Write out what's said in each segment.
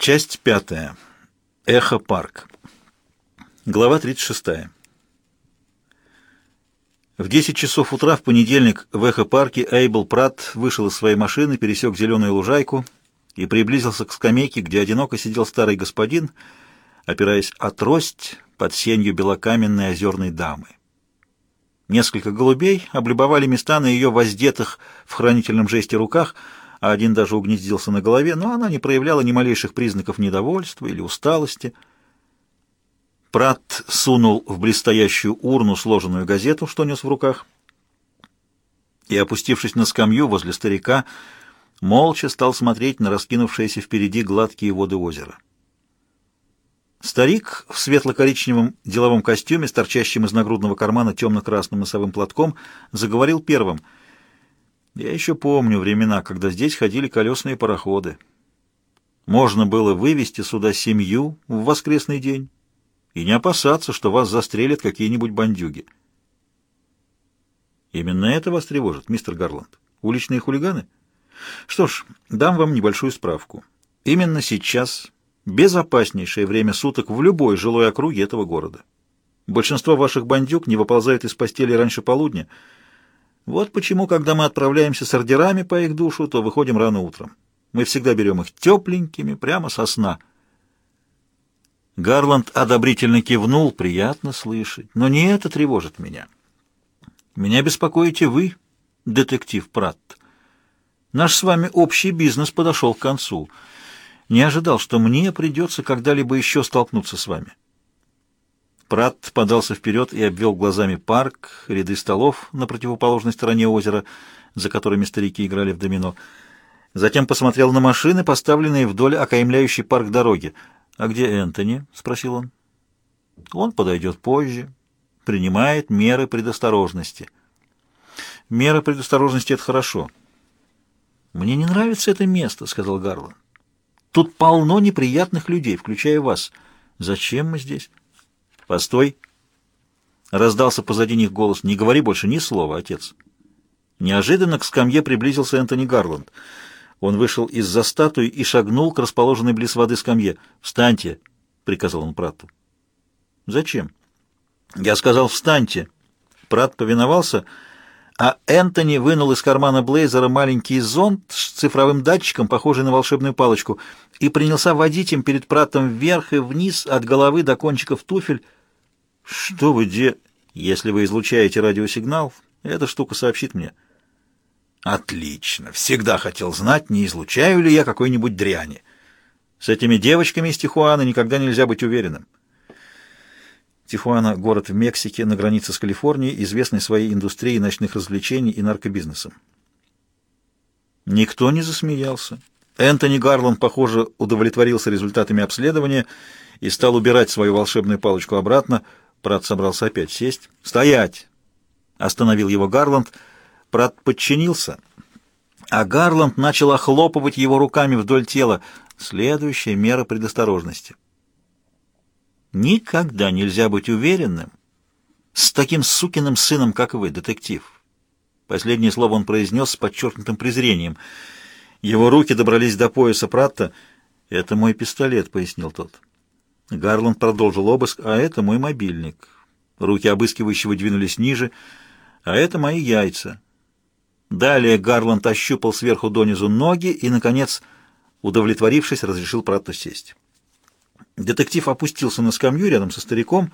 Часть пятая. Эхо-парк. Глава 36. В 10 часов утра в понедельник в Эхо-парке Эйбл Пратт вышел из своей машины, пересек зеленую лужайку и приблизился к скамейке, где одиноко сидел старый господин, опираясь о трость под сенью белокаменной озерной дамы. Несколько голубей облюбовали места на ее воздетых в хранительном жесте руках, а один даже угнездился на голове, но она не проявляла ни малейших признаков недовольства или усталости. Прат сунул в блестящую урну сложенную газету, что нес в руках, и, опустившись на скамью возле старика, молча стал смотреть на раскинувшиеся впереди гладкие воды озера. Старик в светло-коричневом деловом костюме с торчащим из нагрудного кармана темно-красным носовым платком заговорил первым. «Я еще помню времена, когда здесь ходили колесные пароходы. Можно было вывести сюда семью в воскресный день и не опасаться, что вас застрелят какие-нибудь бандюги». «Именно это вас тревожит, мистер Гарланд? Уличные хулиганы?» «Что ж, дам вам небольшую справку. Именно сейчас...» безопаснейшее время суток в любой жилой округе этого города. Большинство ваших бандюк не выползают из постели раньше полудня. Вот почему, когда мы отправляемся с ордерами по их душу, то выходим рано утром. Мы всегда берем их тепленькими, прямо со сна. Гарланд одобрительно кивнул, приятно слышать. Но не это тревожит меня. Меня беспокоите вы, детектив Пратт. Наш с вами общий бизнес подошел к концу — не ожидал, что мне придется когда-либо еще столкнуться с вами. Прат подался вперед и обвел глазами парк, ряды столов на противоположной стороне озера, за которыми старики играли в домино. Затем посмотрел на машины, поставленные вдоль окаймляющей парк дороги. «А где Энтони?» — спросил он. «Он подойдет позже. Принимает меры предосторожности». «Меры предосторожности — это хорошо». «Мне не нравится это место», — сказал Гарланд. Тут полно неприятных людей, включая вас. Зачем мы здесь? Постой. Раздался позади них голос. Не говори больше ни слова, отец. Неожиданно к скамье приблизился Энтони Гарланд. Он вышел из-за статуи и шагнул к расположенной близ воды скамье. «Встаньте!» — приказал он Прату. «Зачем?» «Я сказал, встаньте!» Прат повиновался, — а Энтони вынул из кармана Блейзера маленький зонт с цифровым датчиком, похожий на волшебную палочку, и принялся водить им перед пратом вверх и вниз, от головы до кончиков туфель. «Что вы де...» «Если вы излучаете радиосигнал, эта штука сообщит мне». «Отлично! Всегда хотел знать, не излучаю ли я какой-нибудь дряни. С этими девочками из Тихуана никогда нельзя быть уверенным». Тихуана – город в Мексике на границе с Калифорнией, известный своей индустрией ночных развлечений и наркобизнесом. Никто не засмеялся. Энтони Гарланд, похоже, удовлетворился результатами обследования и стал убирать свою волшебную палочку обратно. Прат собрался опять сесть. «Стоять!» — остановил его Гарланд. Прат подчинился, а Гарланд начал охлопывать его руками вдоль тела. Следующая мера предосторожности — Никогда нельзя быть уверенным с таким сукиным сыном, как вы, детектив. Последнее слово он произнес с подчеркнутым презрением. Его руки добрались до пояса Пратта. «Это мой пистолет», — пояснил тот. Гарланд продолжил обыск. «А это мой мобильник». Руки обыскивающего двинулись ниже. «А это мои яйца». Далее Гарланд ощупал сверху донизу ноги и, наконец, удовлетворившись, разрешил Пратту сесть. Детектив опустился на скамью рядом со стариком,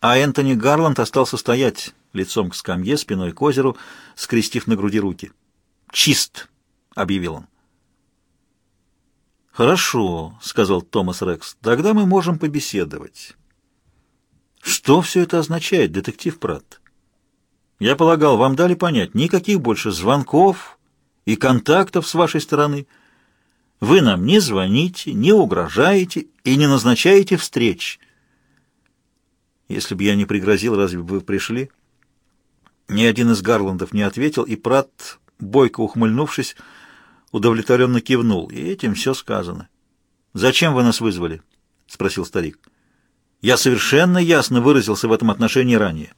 а Энтони Гарланд остался стоять лицом к скамье, спиной к озеру, скрестив на груди руки. «Чист!» — объявил он. «Хорошо», — сказал Томас Рекс, — «тогда мы можем побеседовать». «Что все это означает, детектив Пратт?» «Я полагал, вам дали понять, никаких больше звонков и контактов с вашей стороны». Вы нам не звоните, не угрожаете и не назначаете встреч. Если бы я не пригрозил, разве бы вы пришли? Ни один из Гарландов не ответил, и Прат, бойко ухмыльнувшись, удовлетворенно кивнул. И этим все сказано. «Зачем вы нас вызвали?» — спросил старик. «Я совершенно ясно выразился в этом отношении ранее.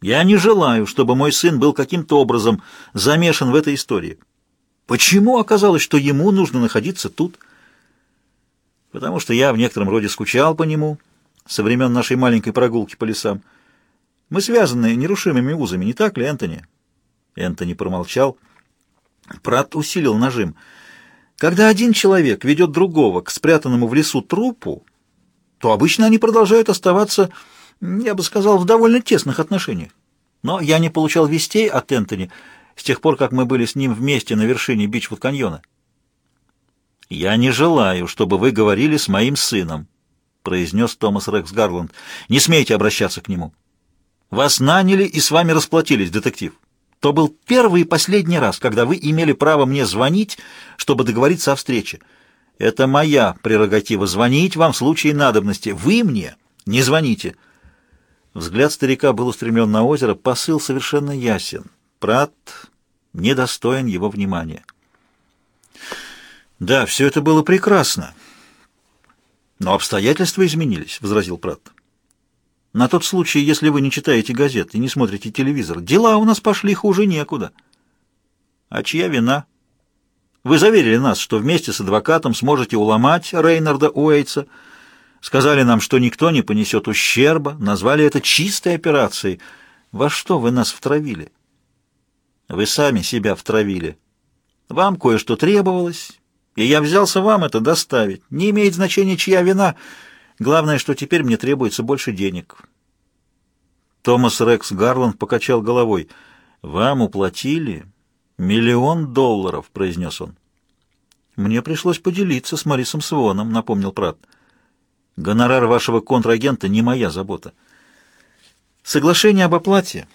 Я не желаю, чтобы мой сын был каким-то образом замешан в этой истории». Почему оказалось, что ему нужно находиться тут? потому что я в некотором роде скучал по нему со времен нашей маленькой прогулки по лесам. Мы связаны нерушимыми узами, не так ли, Энтони?» Энтони промолчал. Прат усилил нажим. «Когда один человек ведет другого к спрятанному в лесу трупу, то обычно они продолжают оставаться, я бы сказал, в довольно тесных отношениях. Но я не получал вестей от Энтони с тех пор, как мы были с ним вместе на вершине Бичвуд-каньона. «Я не желаю, чтобы вы говорили с моим сыном», — произнес Томас Рекс Гарланд. «Не смейте обращаться к нему. Вас наняли и с вами расплатились, детектив. То был первый и последний раз, когда вы имели право мне звонить, чтобы договориться о встрече. Это моя прерогатива — звонить вам в случае надобности. Вы мне не звоните». Взгляд старика был устремлен на озеро, посыл совершенно ясен. Прат недостоин его внимания. «Да, все это было прекрасно. Но обстоятельства изменились», — возразил Пратт. «На тот случай, если вы не читаете газет и не смотрите телевизор, дела у нас пошли хуже некуда». «А чья вина?» «Вы заверили нас, что вместе с адвокатом сможете уломать Рейнарда Уэйтса, сказали нам, что никто не понесет ущерба, назвали это чистой операцией. Во что вы нас втравили?» «Вы сами себя втравили. Вам кое-что требовалось» и я взялся вам это доставить. Не имеет значения, чья вина. Главное, что теперь мне требуется больше денег». Томас Рекс Гарланд покачал головой. «Вам уплатили миллион долларов», — произнес он. «Мне пришлось поделиться с Марисом Своном», — напомнил Прат. «Гонорар вашего контрагента не моя забота». Соглашение об оплате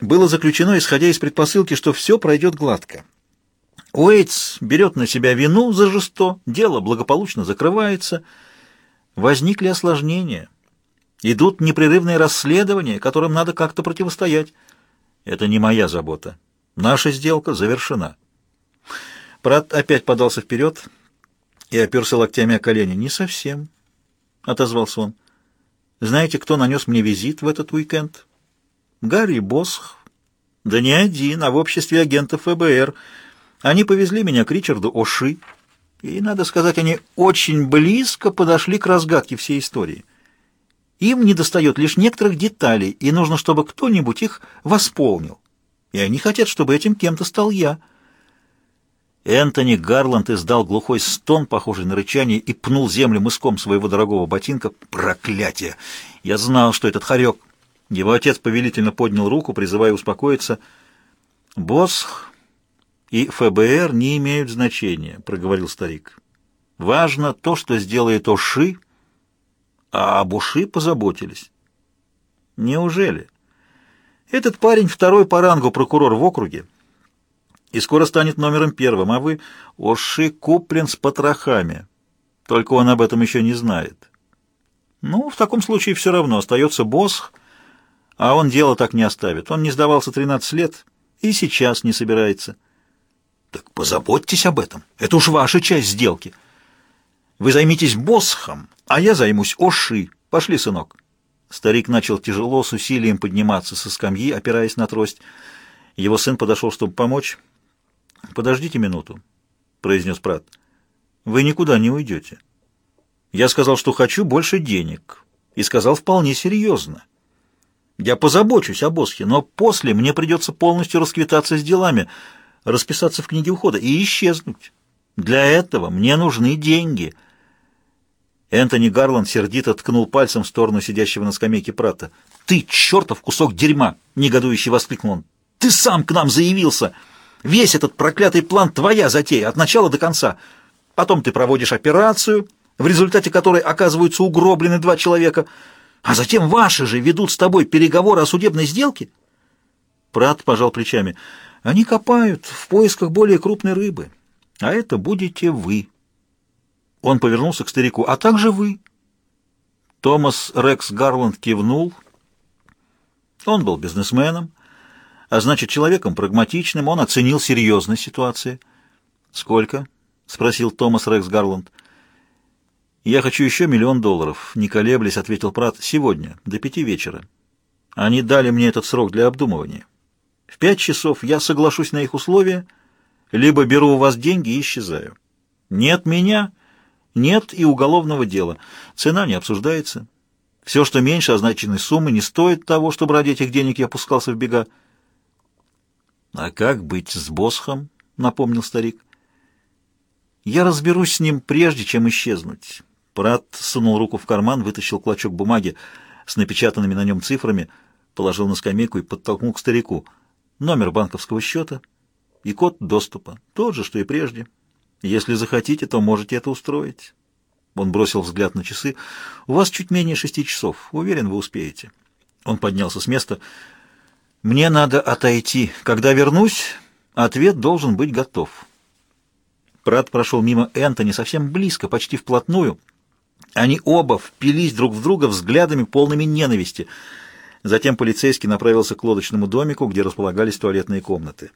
было заключено, исходя из предпосылки, что все пройдет гладко. Уэйтс берет на себя вину за жесто, дело благополучно закрывается. Возникли осложнения. Идут непрерывные расследования, которым надо как-то противостоять. Это не моя забота. Наша сделка завершена. Прат опять подался вперед и оперся локтями о колени. «Не совсем», — отозвался он. «Знаете, кто нанес мне визит в этот уикенд?» «Гарри Босх». «Да не один, а в обществе агентов ФБР». Они повезли меня к Ричарду Оши, и, надо сказать, они очень близко подошли к разгадке всей истории. Им недостает лишь некоторых деталей, и нужно, чтобы кто-нибудь их восполнил. И они хотят, чтобы этим кем-то стал я. Энтони Гарланд издал глухой стон, похожий на рычание, и пнул землю мыском своего дорогого ботинка. Проклятие! Я знал, что этот хорек... Его отец повелительно поднял руку, призывая успокоиться. Босх и ФБР не имеют значения», — проговорил старик. «Важно то, что сделает Оши, а об Оши позаботились». «Неужели? Этот парень второй по рангу прокурор в округе и скоро станет номером первым, а вы Оши куплен с потрохами. Только он об этом еще не знает». «Ну, в таком случае все равно остается Босх, а он дело так не оставит. Он не сдавался 13 лет и сейчас не собирается». Так позаботьтесь об этом. Это уж ваша часть сделки. Вы займитесь Босхом, а я займусь Оши. Пошли, сынок. Старик начал тяжело, с усилием подниматься со скамьи, опираясь на трость. Его сын подошел, чтобы помочь. «Подождите минуту», — произнес Прат. «Вы никуда не уйдете. Я сказал, что хочу больше денег, и сказал вполне серьезно. Я позабочусь о Босхе, но после мне придется полностью расквитаться с делами» расписаться в книге ухода и исчезнуть. Для этого мне нужны деньги. Энтони Гарланд сердито ткнул пальцем в сторону сидящего на скамейке Прата. «Ты чертов кусок дерьма!» — негодующе воскликнул он. «Ты сам к нам заявился! Весь этот проклятый план твоя затея от начала до конца. Потом ты проводишь операцию, в результате которой оказываются угроблены два человека, а затем ваши же ведут с тобой переговоры о судебной сделке?» Прат пожал плечами. Они копают в поисках более крупной рыбы, а это будете вы. Он повернулся к старику, а также вы. Томас Рекс Гарланд кивнул. Он был бизнесменом, а значит, человеком прагматичным, он оценил серьезность ситуации. «Сколько?» — спросил Томас Рекс Гарланд. «Я хочу еще миллион долларов», — не колеблясь, ответил Прат. «Сегодня, до пяти вечера. Они дали мне этот срок для обдумывания». В пять часов я соглашусь на их условия, либо беру у вас деньги и исчезаю. Нет меня, Нет и уголовного дела. Цена не обсуждается. Все, что меньше означенной суммы, не стоит того, чтобы ради этих денег я пускался в бега. «А как быть с Босхом?» — напомнил старик. «Я разберусь с ним, прежде чем исчезнуть». Прат сунул руку в карман, вытащил клочок бумаги с напечатанными на нем цифрами, положил на скамейку и подтолкнул к старику. Номер банковского счета и код доступа. Тот же, что и прежде. Если захотите, то можете это устроить. Он бросил взгляд на часы. «У вас чуть менее шести часов. Уверен, вы успеете». Он поднялся с места. «Мне надо отойти. Когда вернусь, ответ должен быть готов». Прат прошел мимо Энтони совсем близко, почти вплотную. Они оба впились друг в друга взглядами, полными ненависти. Затем полицейский направился к лодочному домику, где располагались туалетные комнаты.